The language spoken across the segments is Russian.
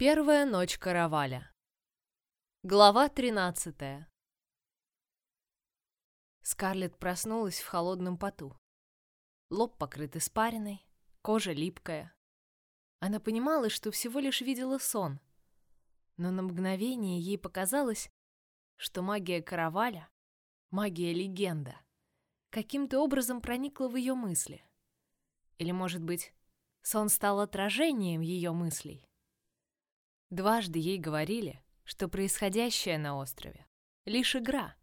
Первая ночь караваля. Глава 13. Скарлетт проснулась в холодном поту. Лоб покрыт испариной, кожа липкая. Она понимала, что всего лишь видела сон, но на мгновение ей показалось, что магия караваля, магия легенда, каким-то образом проникла в ее мысли. Или, может быть, сон стал отражением ее мыслей? Дважды ей говорили, что происходящее на острове — лишь игра,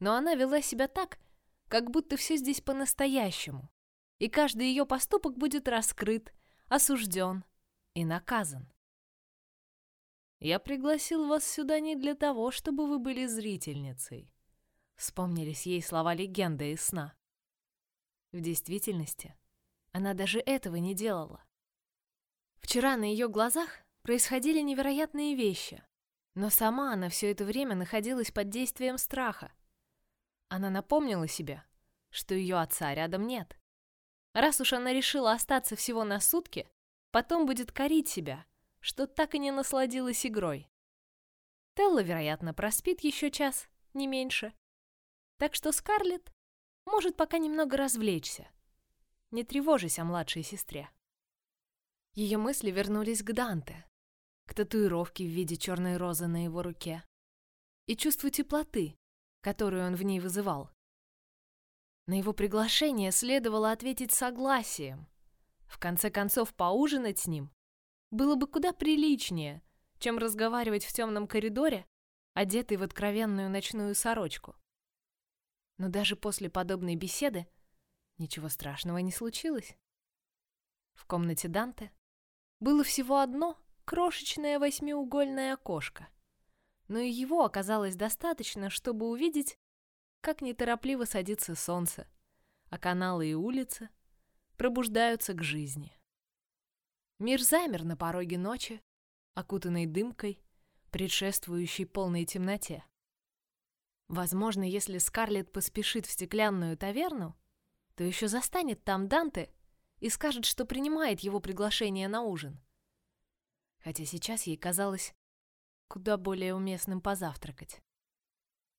но она вела себя так, как будто все здесь по-настоящему, и каждый ее поступок будет раскрыт, осужден и наказан. «Я пригласил вас сюда не для того, чтобы вы были зрительницей», — вспомнились ей слова легенды из сна. В действительности, она даже этого не делала. Вчера на ее глазах происходили невероятные вещи, но сама она все это время находилась под действием страха. Она напомнила себе, что ее отца рядом нет. Раз уж она решила остаться всего на сутки, потом будет корить себя, что так и не насладилась игрой. Телла, вероятно, проспит еще час, не меньше. Так что Скарлетт может пока немного развлечься. Не тревожись о младшей сестре. Ее мысли вернулись к Данте, к татуировке в виде черной розы на его руке и чувству теплоты, которую он в ней вызывал. На его приглашение следовало ответить согласием. В конце концов, поужинать с ним было бы куда приличнее, чем разговаривать в темном коридоре, одетый в откровенную ночную сорочку. Но даже после подобной беседы ничего страшного не случилось. В комнате Данте было всего одно крошечное восьмиугольное окошко. Но и его оказалось достаточно, чтобы увидеть, как неторопливо садится солнце, а каналы и улицы пробуждаются к жизни. Мир замер на пороге ночи, окутанный дымкой, предшествующей полной темноте. Возможно, если Скарлетт поспешит в стеклянную таверну, то еще застанет там Данте и скажет, что принимает его приглашение на ужин хотя сейчас ей казалось куда более уместным позавтракать.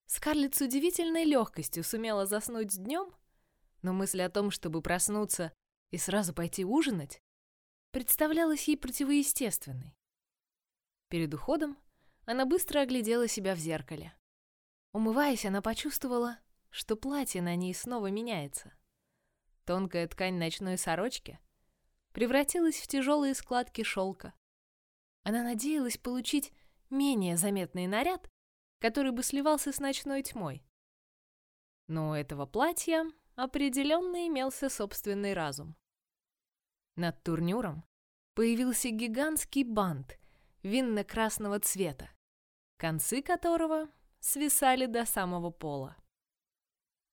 Скарлетт с удивительной легкостью сумела заснуть днем, но мысль о том, чтобы проснуться и сразу пойти ужинать, представлялась ей противоестественной. Перед уходом она быстро оглядела себя в зеркале. Умываясь, она почувствовала, что платье на ней снова меняется. Тонкая ткань ночной сорочки превратилась в тяжелые складки шелка, она надеялась получить менее заметный наряд, который бы сливался с ночной тьмой. Но у этого платья определенно имелся собственный разум. Над турнюром появился гигантский бант винно-красного цвета, концы которого свисали до самого пола.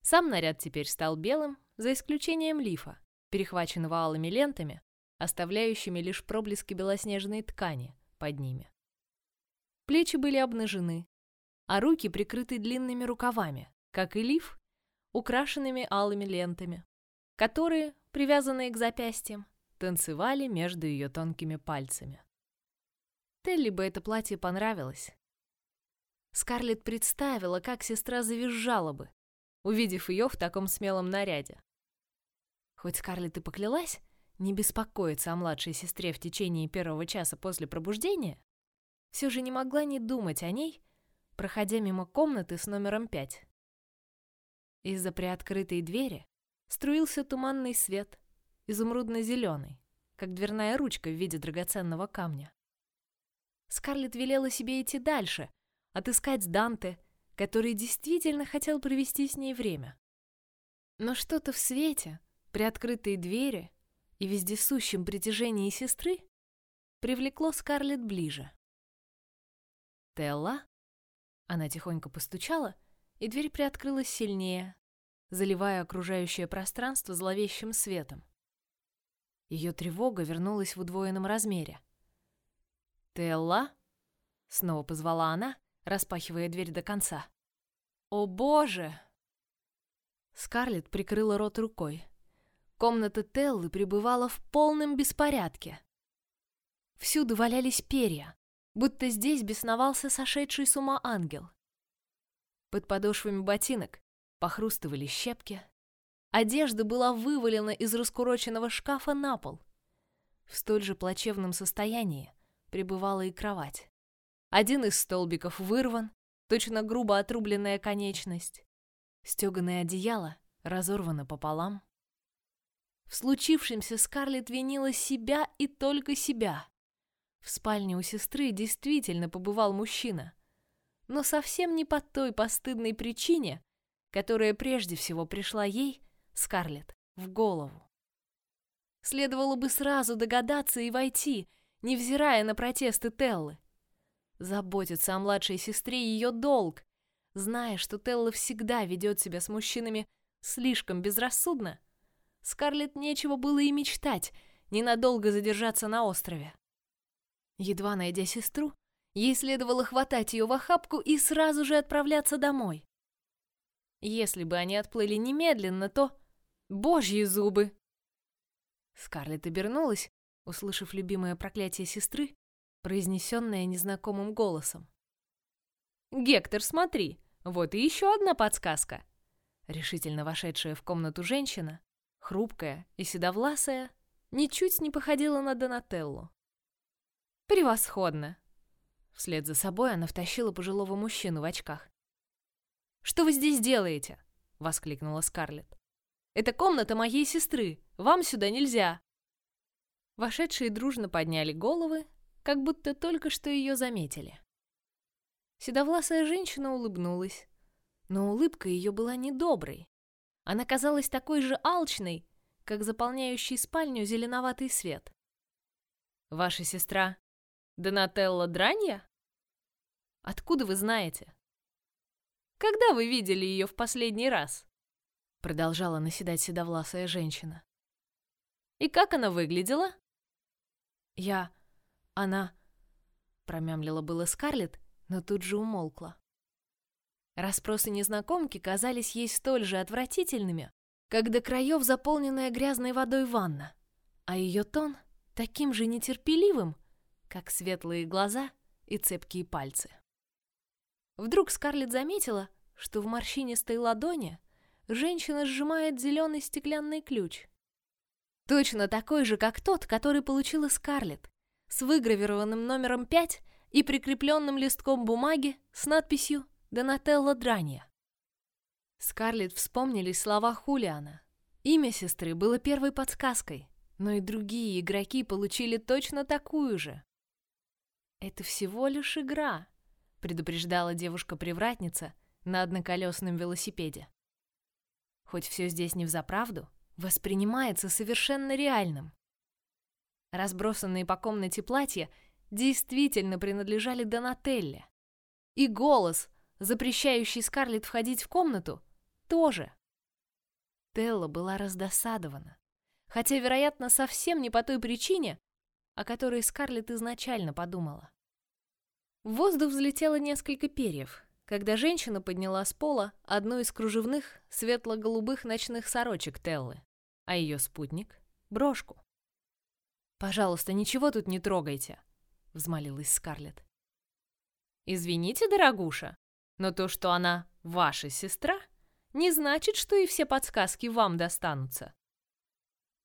Сам наряд теперь стал белым, за исключением лифа, перехваченного алыми лентами, оставляющими лишь проблески белоснежной ткани, под ними. Плечи были обнажены, а руки прикрыты длинными рукавами, как и лиф, украшенными алыми лентами, которые, привязанные к запястьям, танцевали между ее тонкими пальцами. Телли бы это платье понравилось. Скарлетт представила, как сестра завизжала бы, увидев ее в таком смелом наряде. Хоть Скарлетт и поклялась, не беспокоиться о младшей сестре в течение первого часа после пробуждения, все же не могла не думать о ней, проходя мимо комнаты с номером пять. Из-за приоткрытой двери струился туманный свет, изумрудно-зеленый, как дверная ручка в виде драгоценного камня. Скарлетт велела себе идти дальше, отыскать Данте, который действительно хотел провести с ней время. Но что-то в свете, приоткрытой двери и вездесущем притяжении сестры привлекло Скарлетт ближе. «Телла?» Она тихонько постучала, и дверь приоткрылась сильнее, заливая окружающее пространство зловещим светом. Ее тревога вернулась в удвоенном размере. «Телла?» — снова позвала она, распахивая дверь до конца. «О боже!» Скарлетт прикрыла рот рукой. Комната Теллы пребывала в полном беспорядке. Всюду валялись перья, будто здесь бесновался сошедший с ума ангел. Под подошвами ботинок похрустывали щепки. Одежда была вывалена из раскуроченного шкафа на пол. В столь же плачевном состоянии пребывала и кровать. Один из столбиков вырван, точно грубо отрубленная конечность. Стеганое одеяло разорвано пополам. В случившемся Скарлетт винила себя и только себя. В спальне у сестры действительно побывал мужчина, но совсем не по той постыдной причине, которая прежде всего пришла ей, Скарлетт, в голову. Следовало бы сразу догадаться и войти, невзирая на протесты Теллы. Заботиться о младшей сестре ее долг, зная, что Телла всегда ведет себя с мужчинами слишком безрассудно. Скарлетт нечего было и мечтать ненадолго задержаться на острове. Едва найдя сестру, ей следовало хватать ее в охапку и сразу же отправляться домой. Если бы они отплыли немедленно, то... Божьи зубы! Скарлетт обернулась, услышав любимое проклятие сестры, произнесенное незнакомым голосом. «Гектор, смотри, вот и еще одна подсказка!» Решительно вошедшая в комнату женщина, хрупкая и седовласая, ничуть не походила на Донателлу. Превосходно. Вслед за собой она втащила пожилого мужчину в очках. Что вы здесь делаете? воскликнула Скарлетт. Это комната моей сестры. Вам сюда нельзя. Вошедшие дружно подняли головы, как будто только что ее заметили. Седовласая женщина улыбнулась, но улыбка ее была недоброй. Она казалась такой же алчной, как заполняющий спальню зеленоватый свет. Ваша сестра Донателла Дранья? Откуда вы знаете? Когда вы видели ее в последний раз? Продолжала наседать седовласая женщина. И как она выглядела? Я... Она... Промямлила было Скарлетт, но тут же умолкла. Распросы незнакомки казались ей столь же отвратительными, как до краев заполненная грязной водой ванна, а ее тон таким же нетерпеливым, как светлые глаза и цепкие пальцы. Вдруг Скарлетт заметила, что в морщинистой ладони женщина сжимает зеленый стеклянный ключ. Точно такой же, как тот, который получила Скарлетт, с выгравированным номером 5 и прикрепленным листком бумаги с надписью «Донателла Дранья». Скарлетт вспомнили слова Хулиана. Имя сестры было первой подсказкой, но и другие игроки получили точно такую же. «Это всего лишь игра», — предупреждала девушка-привратница на одноколесном велосипеде. Хоть все здесь не взаправду, воспринимается совершенно реальным. Разбросанные по комнате платья действительно принадлежали Донателле. И голос, запрещающий Скарлетт входить в комнату, тоже. Телла была раздосадована, хотя, вероятно, совсем не по той причине, о которой Скарлетт изначально подумала. В воздух взлетело несколько перьев, когда женщина подняла с пола одну из кружевных светло-голубых ночных сорочек Теллы, а ее спутник — брошку. «Пожалуйста, ничего тут не трогайте», — взмолилась Скарлетт. «Извините, дорогуша, но то, что она ваша сестра, не значит, что и все подсказки вам достанутся».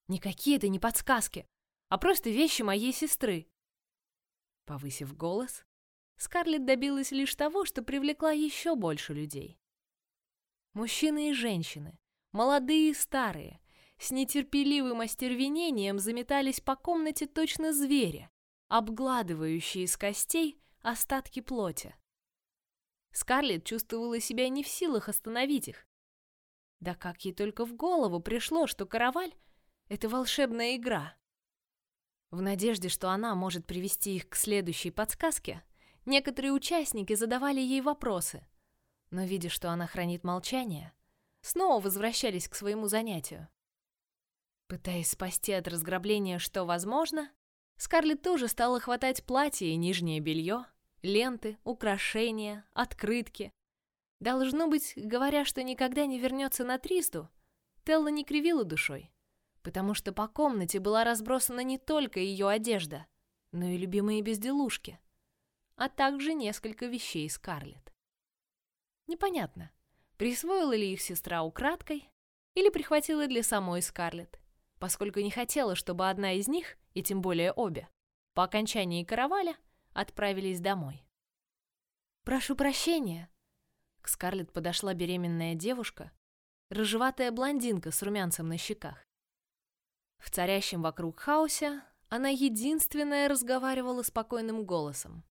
«Никакие это не подсказки, а просто вещи моей сестры». Повысив голос, Скарлетт добилась лишь того, что привлекла еще больше людей. Мужчины и женщины, молодые и старые, с нетерпеливым остервенением заметались по комнате точно звери, обгладывающие из костей остатки плоти. Скарлетт чувствовала себя не в силах остановить их. Да как ей только в голову пришло, что караваль — это волшебная игра. В надежде, что она может привести их к следующей подсказке, Некоторые участники задавали ей вопросы, но, видя, что она хранит молчание, снова возвращались к своему занятию. Пытаясь спасти от разграбления что возможно, Скарлетт тоже стала хватать платье и нижнее белье, ленты, украшения, открытки. Должно быть, говоря, что никогда не вернется на Тристу, Телла не кривила душой, потому что по комнате была разбросана не только ее одежда, но и любимые безделушки — а также несколько вещей Скарлетт. Непонятно, присвоила ли их сестра украдкой или прихватила для самой Скарлетт, поскольку не хотела, чтобы одна из них, и тем более обе, по окончании караваля отправились домой. «Прошу прощения!» К Скарлетт подошла беременная девушка, рыжеватая блондинка с румянцем на щеках. В царящем вокруг хаосе она единственная разговаривала спокойным голосом.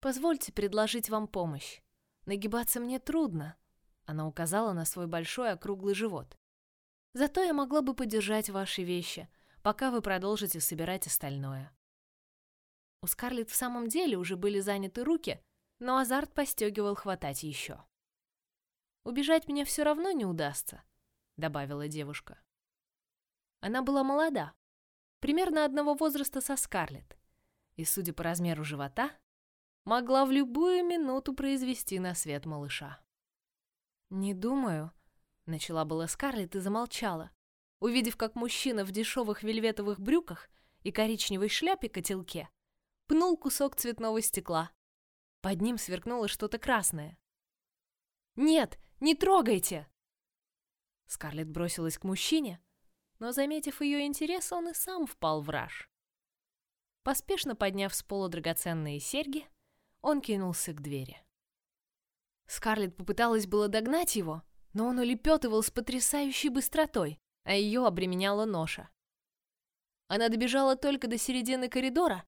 «Позвольте предложить вам помощь. Нагибаться мне трудно», — она указала на свой большой округлый живот. «Зато я могла бы подержать ваши вещи, пока вы продолжите собирать остальное». У Скарлетт в самом деле уже были заняты руки, но азарт постегивал хватать еще. «Убежать мне все равно не удастся», — добавила девушка. Она была молода, примерно одного возраста со Скарлетт, и, судя по размеру живота, могла в любую минуту произвести на свет малыша. «Не думаю», — начала была Скарлетт и замолчала, увидев, как мужчина в дешевых вельветовых брюках и коричневой шляпе-котелке пнул кусок цветного стекла. Под ним сверкнуло что-то красное. «Нет, не трогайте!» Скарлетт бросилась к мужчине, но, заметив ее интерес, он и сам впал в раж. Поспешно подняв с пола драгоценные серьги, он кинулся к двери. Скарлетт попыталась было догнать его, но он улепетывал с потрясающей быстротой, а ее обременяла ноша. Она добежала только до середины коридора,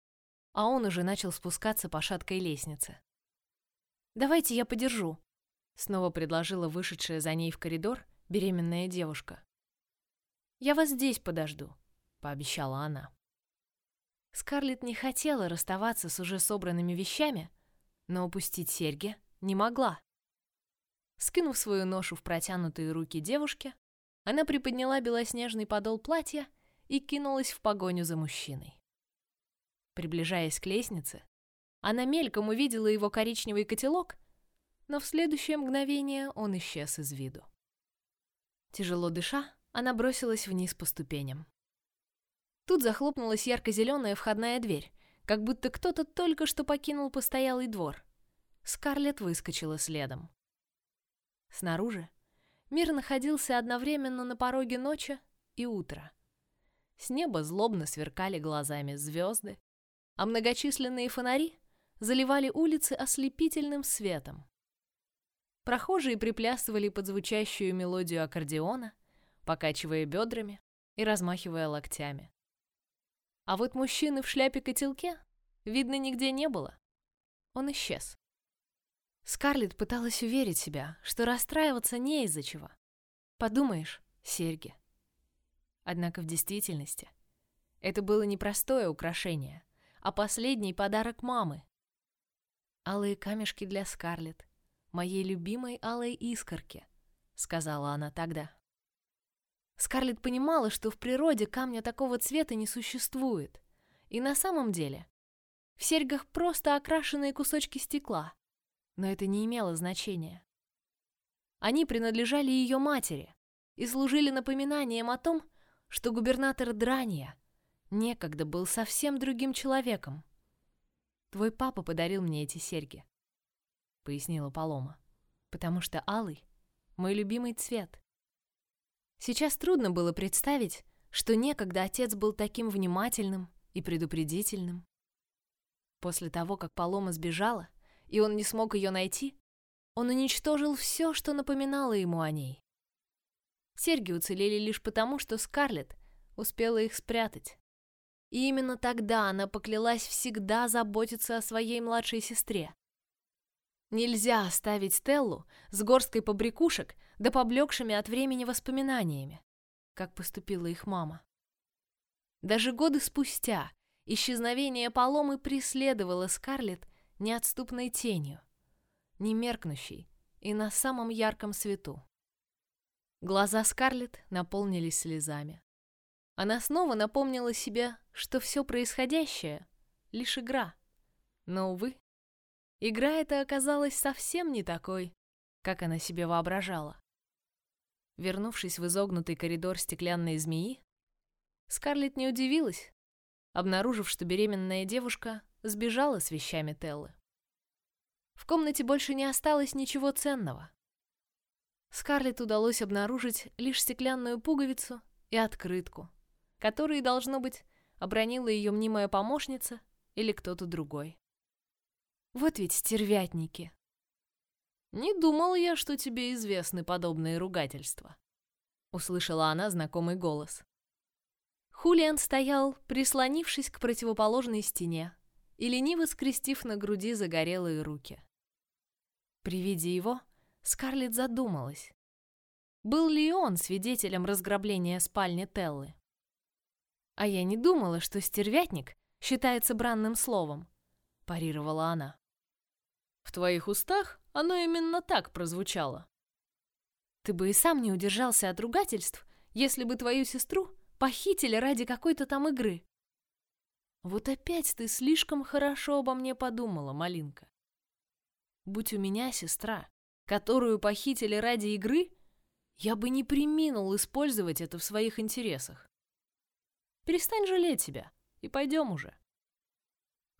а он уже начал спускаться по шаткой лестнице. «Давайте я подержу», — снова предложила вышедшая за ней в коридор беременная девушка. «Я вас здесь подожду», — пообещала она. Скарлетт не хотела расставаться с уже собранными вещами, но упустить серьги не могла. Скинув свою ношу в протянутые руки девушки, она приподняла белоснежный подол платья и кинулась в погоню за мужчиной. Приближаясь к лестнице, она мельком увидела его коричневый котелок, но в следующее мгновение он исчез из виду. Тяжело дыша, она бросилась вниз по ступеням. Тут захлопнулась ярко-зеленая входная дверь, как будто кто-то только что покинул постоялый двор. Скарлетт выскочила следом. Снаружи мир находился одновременно на пороге ночи и утра. С неба злобно сверкали глазами звезды, а многочисленные фонари заливали улицы ослепительным светом. Прохожие приплясывали под звучащую мелодию аккордеона, покачивая бедрами и размахивая локтями. А вот мужчины в шляпе-котелке видно нигде не было. Он исчез. Скарлетт пыталась уверить себя, что расстраиваться не из-за чего. Подумаешь, серьги. Однако в действительности это было непростое украшение, а последний подарок мамы. Алые камешки для Скарлетт, моей любимой алой искорки, сказала она тогда. Скарлетт понимала, что в природе камня такого цвета не существует, и на самом деле в серьгах просто окрашенные кусочки стекла, но это не имело значения. Они принадлежали ее матери и служили напоминанием о том, что губернатор Драния некогда был совсем другим человеком. Твой папа подарил мне эти серьги, пояснила Палома, потому что алый — мой любимый цвет. Сейчас трудно было представить, что некогда отец был таким внимательным и предупредительным. После того, как Палома сбежала, и он не смог ее найти, он уничтожил все, что напоминало ему о ней. Серьги уцелели лишь потому, что Скарлетт успела их спрятать. И именно тогда она поклялась всегда заботиться о своей младшей сестре. Нельзя оставить Стеллу с горсткой побрякушек да поблекшими от времени воспоминаниями, как поступила их мама. Даже годы спустя исчезновение Паломы преследовало Скарлетт неотступной тенью, не меркнущей и на самом ярком свету. Глаза Скарлетт наполнились слезами. Она снова напомнила себе, что все происходящее — лишь игра. Но, увы, игра эта оказалась совсем не такой, как она себе воображала. Вернувшись в изогнутый коридор стеклянной змеи, Скарлетт не удивилась, обнаружив, что беременная девушка сбежала с вещами Теллы. В комнате больше не осталось ничего ценного. Скарлетт удалось обнаружить лишь стеклянную пуговицу и открытку, которые, должно быть, обронила ее мнимая помощница или кто-то другой. Вот ведь стервятники. Не думал я, что тебе известны подобные ругательства. Услышала она знакомый голос. Хулиан стоял, прислонившись к противоположной стене и лениво скрестив на груди загорелые руки. При виде его Скарлетт задумалась. Был ли он свидетелем разграбления спальни Теллы? А я не думала, что стервятник считается бранным словом, парировала она. В твоих устах оно именно так прозвучало. Ты бы и сам не удержался от ругательств, если бы твою сестру похитили ради какой-то там игры. Вот опять ты слишком хорошо обо мне подумала, Малинка. Будь у меня сестра, которую похитили ради игры, я бы не приминул использовать это в своих интересах. Перестань жалеть себя и пойдем уже.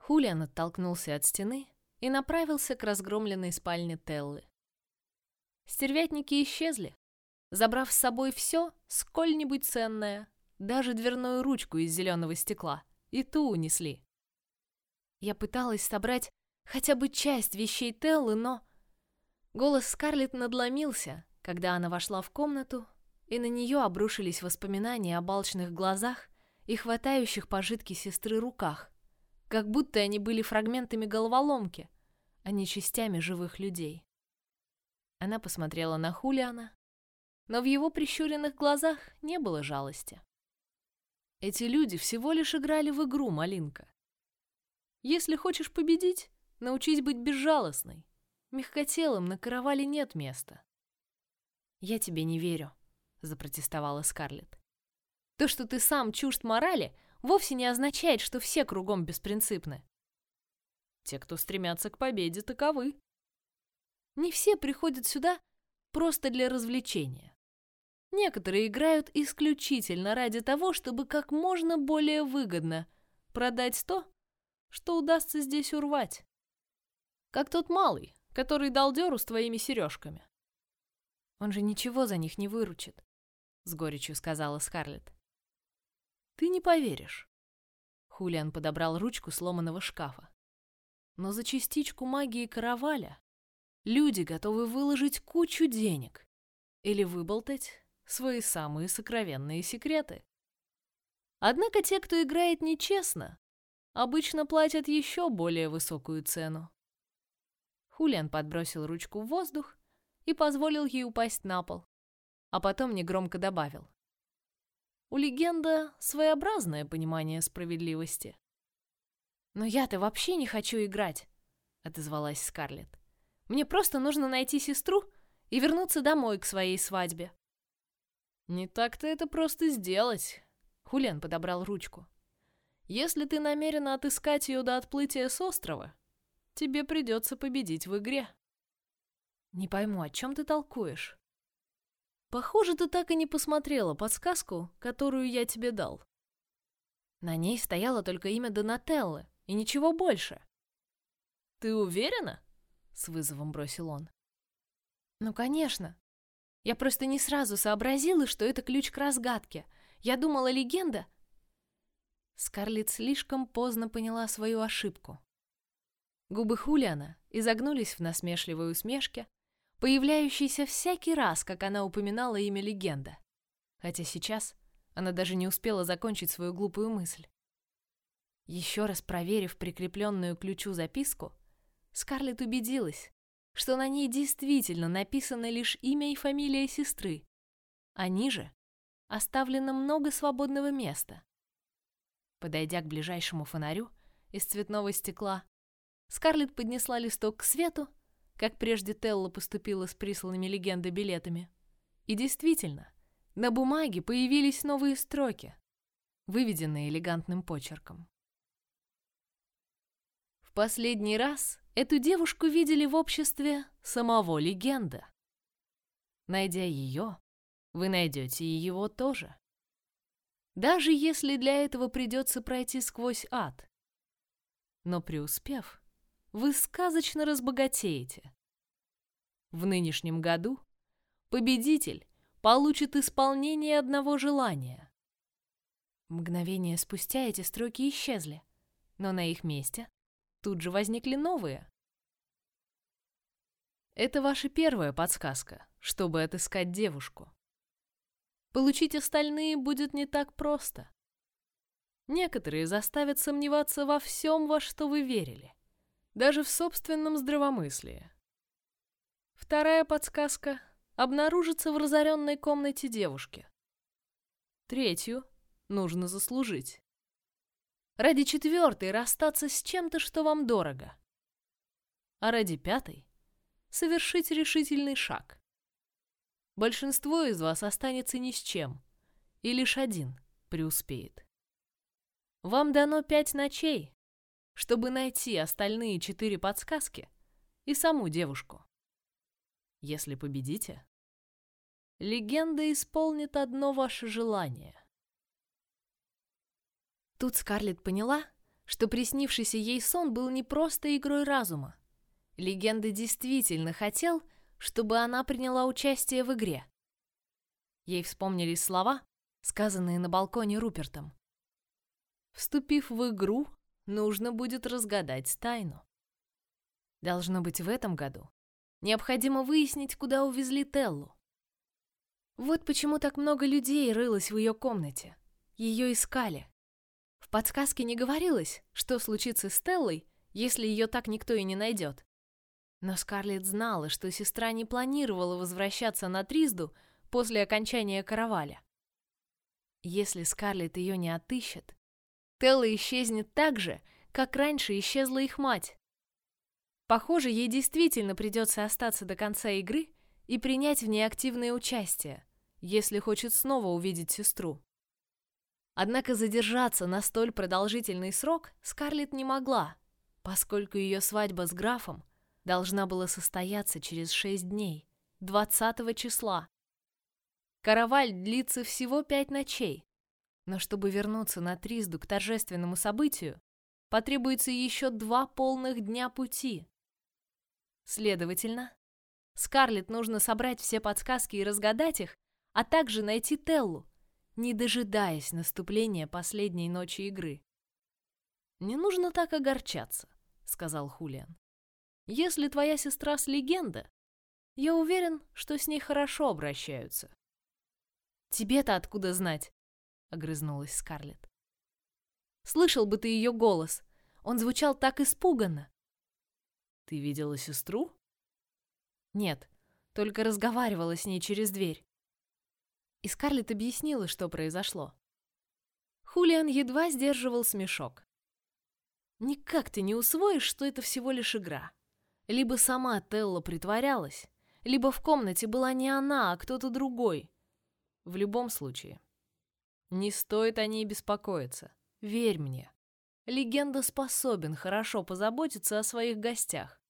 Хулиан оттолкнулся от стены и направился к разгромленной спальне Теллы. Стервятники исчезли, забрав с собой все, сколь-нибудь ценное, даже дверную ручку из зеленого стекла, и ту унесли. Я пыталась собрать хотя бы часть вещей Теллы, но... Голос Скарлетт надломился, когда она вошла в комнату, и на нее обрушились воспоминания о балчных глазах и хватающих пожитки сестры руках, как будто они были фрагментами головоломки, а не частями живых людей. Она посмотрела на Хулиана, но в его прищуренных глазах не было жалости. Эти люди всего лишь играли в игру, Малинка. Если хочешь победить, научись быть безжалостной. Мягкотелым на каравале нет места. Я тебе не верю, запротестовала Скарлетт. То, что ты сам чужд морали, вовсе не означает, что все кругом беспринципны. Те, кто стремятся к победе, таковы. Не все приходят сюда просто для развлечения. Некоторые играют исключительно ради того, чтобы как можно более выгодно продать то, что удастся здесь урвать. Как тот малый, который дал дёру с твоими сережками. Он же ничего за них не выручит, с горечью сказала Скарлетт. Ты не поверишь. Хулиан подобрал ручку сломанного шкафа. Но за частичку магии караваля люди готовы выложить кучу денег или выболтать свои самые сокровенные секреты. Однако те, кто играет нечестно, обычно платят еще более высокую цену. Хулиан подбросил ручку в воздух и позволил ей упасть на пол, а потом негромко добавил. У легенда своеобразное понимание справедливости. «Но я-то вообще не хочу играть», — отозвалась Скарлетт. «Мне просто нужно найти сестру и вернуться домой к своей свадьбе». «Не так-то это просто сделать», — Хулиан подобрал ручку. «Если ты намерена отыскать ее до отплытия с острова, тебе придется победить в игре». «Не пойму, о чем ты толкуешь?» Похоже, ты так и не посмотрела подсказку, которую я тебе дал. На ней стояло только имя Донателлы и ничего больше. Ты уверена? С вызовом бросил он. Ну, конечно. Я просто не сразу сообразила, что это ключ к разгадке. Я думала, легенда... Скарлетт слишком поздно поняла свою ошибку. Губы Хулиана изогнулись в насмешливой усмешке, появляющийся всякий раз, как она упоминала имя легенда. Хотя сейчас она даже не успела закончить свою глупую мысль. Еще раз проверив прикрепленную к ключу записку, Скарлетт убедилась, что на ней действительно написано лишь имя и фамилия сестры, а ниже оставлено много свободного места. Подойдя к ближайшему фонарю из цветного стекла, Скарлетт поднесла листок к свету как прежде Телла поступила с присланными легенды билетами. И действительно, на бумаге появились новые строки, выведенные элегантным почерком. В последний раз эту девушку видели в обществе самого легенда. Найдя ее, вы найдете и его тоже. Даже если для этого придется пройти сквозь ад. но преуспев, вы сказочно разбогатеете. В нынешнем году победитель получит исполнение одного желания. Мгновение спустя эти строки исчезли, но на их месте тут же возникли новые. Это ваша первая подсказка, чтобы отыскать девушку. Получить остальные будет не так просто. Некоторые заставят сомневаться во всем, во что вы верили, даже в собственном здравомыслии. Вторая подсказка обнаружится в разоренной комнате девушки. Третью нужно заслужить. Ради четвертой расстаться с чем-то, что вам дорого. А ради пятой совершить решительный шаг. Большинство из вас останется ни с чем, и лишь один преуспеет. Вам дано пять ночей, чтобы найти остальные четыре подсказки и саму девушку. Если победите, легенда исполнит одно ваше желание. Тут Скарлетт поняла, что приснившийся ей сон был не просто игрой разума. Легенда действительно хотел, чтобы она приняла участие в игре. Ей вспомнились слова, сказанные на балконе Рупертом. Вступив в игру, нужно будет разгадать тайну. Должно быть в этом году. Необходимо выяснить, куда увезли Теллу. Вот почему так много людей рылось в ее комнате. Ее искали. В подсказке не говорилось, что случится с Теллой, если ее так никто и не найдет. Но Скарлетт знала, что сестра не планировала возвращаться на Тризду после окончания караваля. Если Скарлетт ее не отыщет, Телла исчезнет так же, как раньше исчезла их мать. Похоже, ей действительно придется остаться до конца игры и принять в ней активное участие, если хочет снова увидеть сестру. Однако задержаться на столь продолжительный срок Скарлетт не могла, поскольку ее свадьба с графом должна была состояться через шесть дней, 20 числа. Караваль длится всего пять ночей, но чтобы вернуться на Тризду к торжественному событию, потребуется еще два полных дня пути. Следовательно, Скарлетт нужно собрать все подсказки и разгадать их, а также найти Теллу, не дожидаясь наступления последней ночи игры. «Не нужно так огорчаться», — сказал Хулиан. «Если твоя сестра с легенда, я уверен, что с ней хорошо обращаются». «Тебе-то откуда знать?» — огрызнулась Скарлетт. «Слышал бы ты ее голос. Он звучал так испуганно». «Ты видела сестру?» «Нет, только разговаривала с ней через дверь». И Скарлетт объяснила, что произошло. Хулиан едва сдерживал смешок. «Никак ты не усвоишь, что это всего лишь игра. Либо сама Телла притворялась, либо в комнате была не она, а кто-то другой. В любом случае, не стоит о ней беспокоиться. Верь мне. Легенда способен хорошо позаботиться о своих гостях.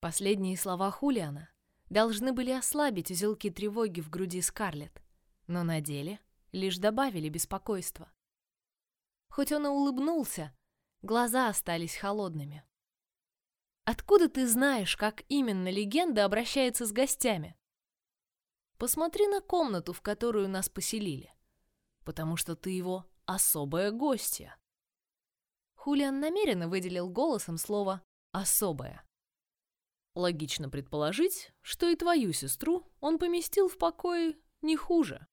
Последние слова Хулиана должны были ослабить узелки тревоги в груди Скарлетт, но на деле лишь добавили беспокойства. Хоть он и улыбнулся, глаза остались холодными. Откуда ты знаешь, как именно легенда обращается с гостями? Посмотри на комнату, в которую нас поселили потому что ты его особая гостья. Хулиан намеренно выделил голосом слово «особая». Логично предположить, что и твою сестру он поместил в покое не хуже.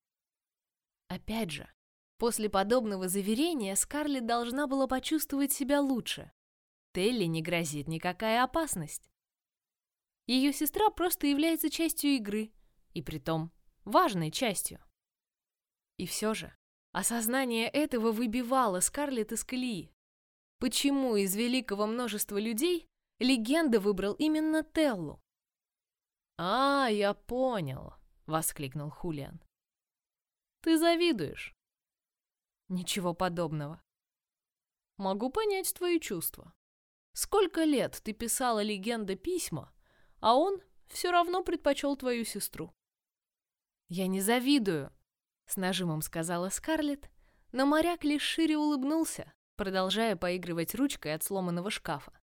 Опять же, после подобного заверения Скарлетт должна была почувствовать себя лучше. Телли не грозит никакая опасность. Ее сестра просто является частью игры, и притом важной частью. И все же, Осознание этого выбивало Скарлетт из колеи. Почему из великого множества людей легенда выбрал именно Теллу? «А, я понял», — воскликнул Хулиан. «Ты завидуешь?» «Ничего подобного». «Могу понять твои чувства. Сколько лет ты писала легенда письма, а он все равно предпочел твою сестру?» «Я не завидую», с нажимом сказала Скарлетт, но моряк лишь шире улыбнулся, продолжая поигрывать ручкой от сломанного шкафа.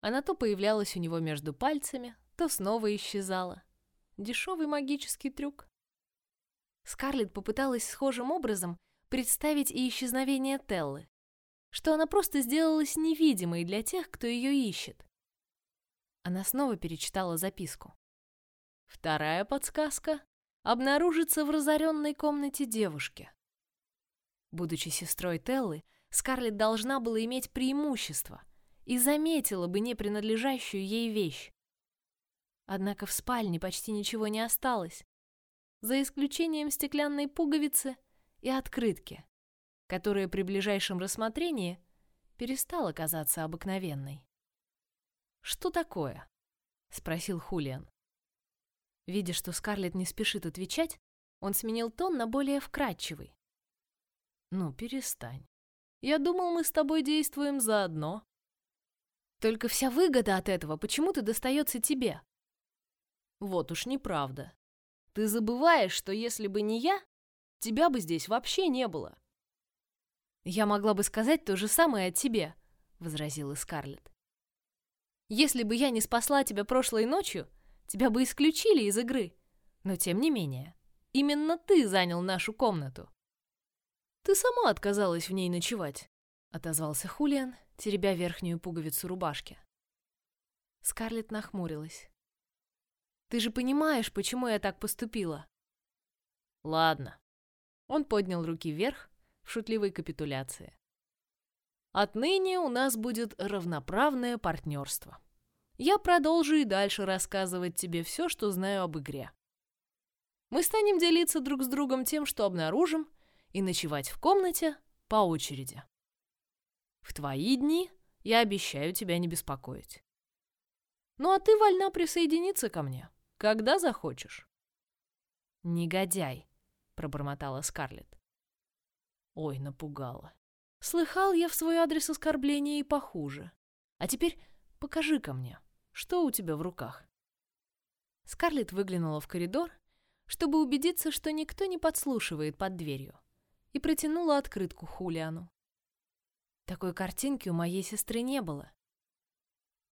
Она то появлялась у него между пальцами, то снова исчезала. Дешевый магический трюк. Скарлетт попыталась схожим образом представить и исчезновение Теллы, что она просто сделалась невидимой для тех, кто ее ищет. Она снова перечитала записку. Вторая подсказка обнаружится в разоренной комнате девушки. Будучи сестрой Теллы, Скарлетт должна была иметь преимущество и заметила бы не принадлежащую ей вещь. Однако в спальне почти ничего не осталось, за исключением стеклянной пуговицы и открытки, которая при ближайшем рассмотрении перестала казаться обыкновенной. «Что такое?» — спросил Хулиан. Видя, что Скарлетт не спешит отвечать, он сменил тон на более вкрадчивый. «Ну, перестань. Я думал, мы с тобой действуем заодно. Только вся выгода от этого почему-то достается тебе. Вот уж неправда. Ты забываешь, что если бы не я, тебя бы здесь вообще не было. Я могла бы сказать то же самое о тебе, возразила Скарлетт. Если бы я не спасла тебя прошлой ночью, тебя бы исключили из игры. Но тем не менее, именно ты занял нашу комнату. Ты сама отказалась в ней ночевать, отозвался Хулиан, теребя верхнюю пуговицу рубашки. Скарлетт нахмурилась. Ты же понимаешь, почему я так поступила. Ладно. Он поднял руки вверх в шутливой капитуляции. Отныне у нас будет равноправное партнерство. Я продолжу и дальше рассказывать тебе все, что знаю об игре. Мы станем делиться друг с другом тем, что обнаружим, и ночевать в комнате по очереди. В твои дни я обещаю тебя не беспокоить. Ну а ты вольна присоединиться ко мне когда захочешь. Негодяй, пробормотала Скарлетт. Ой, напугала. Слыхал я в свой адрес оскорбления и похуже. А теперь покажи ко мне, что у тебя в руках. Скарлетт выглянула в коридор, чтобы убедиться, что никто не подслушивает под дверью, и протянула открытку Хулиану. Такой картинки у моей сестры не было.